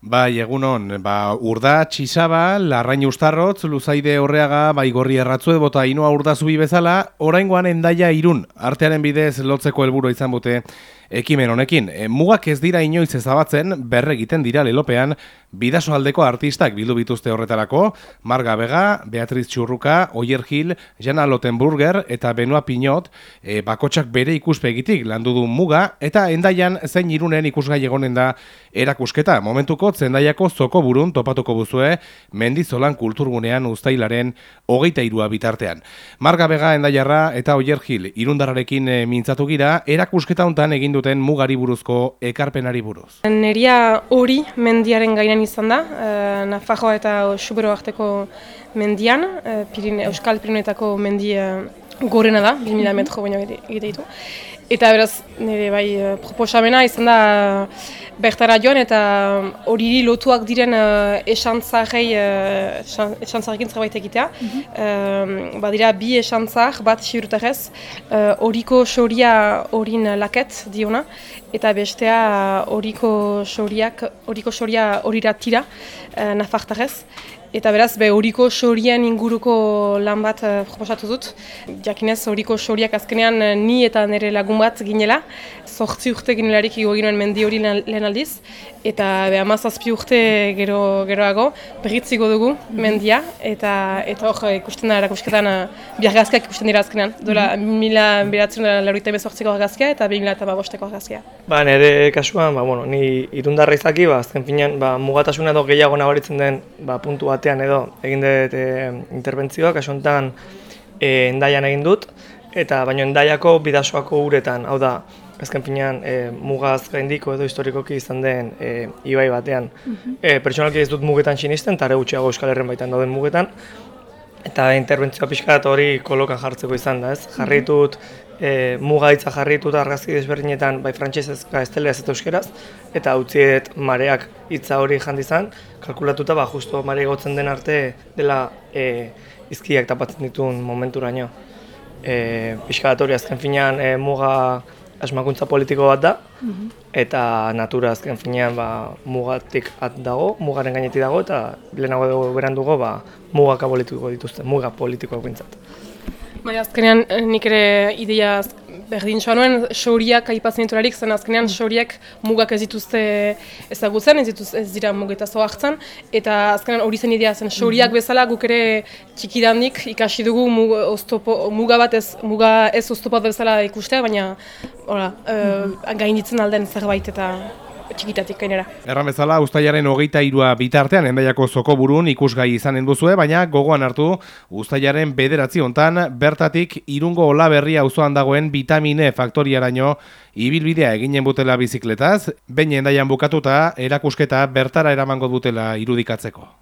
Bai, egunon, ba, urda, txisaba, larrain ustarrotz, luzaide horreaga, bai gorri erratzu bota inoa urda zubi bezala, oraingoan endaia irun, artearen bidez lotzeko helburu izan bute ekimen honekin. E, mugak ez dira inoiz ezabatzen, berre egiten dira lelopean, bidaso aldeko artistak bildu bituzte horretarako, Marga Bega, Beatriz Txurruka, Oyer Gil, Jana Lotenburger eta Benoa Pinot, e, bakotsak bere ikuspegitik landu du muga, eta endaian zein irunen ikusgai egonen da erakusketa. Momentuko zendaiako zoko burun topatuko buzue mendizolan kulturgunean ustailaren hogeita irua bitartean. Marga Bega endaiarra eta Oyer Gil irundararekin e, mintzatu gira, erakusketa hontan egin duten mugari buruzko ekarpenari buruz. Neria hori mendiaren gainan izan da, e, Nafajoa eta Xubero arteko mendian, e, Pirine, Euskal Pirineetako mendi e, gorena da, 2000 metro baino egite ditu. Eta beraz, nire bai, proposamena izan da bertara joan eta hori lotuak diren uh, esantzarei, uh, esantzarrekin zerbait egitea. Mm -hmm. badira bi esantzar, bat siurutarez, horiko uh, soria horin laket diona, eta bestea horiko soriak, horiko soria horira tira, uh, nafartarez. Eta beraz, be horiko sorien inguruko lan bat uh, proposatu dut. Jakinez, horiko soriak azkenean ni eta nire lagun bat ginela. Zortzi urte ginelarik ginoen mendi hori lehen aldiz, eta be, amazazpi urte gero, geroago berritziko dugu mhm. mendia, eta eta hor ikusten da erakusketan biargazkiak ikusten dira azkenean. Dola, mm -hmm. mila beratzen da laurita emezortziko argazkia eta bi mila eta babosteko argazkia. Ba, nire kasuan, ba, bueno, ni irundarra izaki, ba, azken finean, ba, mugatasuna edo gehiago nabaritzen den ba, puntu batean edo egin dut e, interbentzioa, kasu honetan e, endaian egin dut, eta baino endaiako bidasoako uretan, hau da, azken finean e, mugaz gaindiko edo historikoki izan den e, ibai batean. Mm pertsonalki ez dut mugetan sinisten, eta gutxiago Euskal Herren baitan dauden mugetan. Eta interbentzioa pixka hori kolokan jartzeko izan da, ez? Mhm. Jarritut, e, muga hitza jarritut argazki desberdinetan, bai frantsesezka ez ez eta euskeraz, eta utziet mareak hitza hori jandizan, kalkulatuta, ba, justo mare gotzen den arte dela e, izkiak tapatzen dituen momenturaino. E, pixka azken finean e, muga asmakuntza politiko bat da, mhm. eta natura azken finean ba, mugatik at dago, mugaren gainetik dago, eta lehenago dugu beran dugu ba, mugaka politiko dituzte, muga politikoak bintzat. Bai, azkenean eh, nik ere ideia berdin soa nuen, xoriak aipatzen diturarik, zen azkenean xoriak mugak ez dituzte ezagutzen, ez, dituz, ez dira mugeta hartzen, eta azkenean hori zen idea zen, xoriak mhm. bezala guk ere txikidandik ikasi dugu muga, oztopo, muga bat ez, muga ez oztopat bezala ikustea, baina ora, uh, gainditzen alden zerbait eta txikitatik gainera. Erran bezala, ustaiaren hogeita irua bitartean, endaiako zoko burun ikusgai izanen duzue, baina gogoan hartu, ustaiaren bederatzi hontan, bertatik irungo hola berria auzoan dagoen vitamine faktoriaraino ibilbidea eginen butela bizikletaz, baina endaian bukatuta, erakusketa bertara eramango dutela irudikatzeko.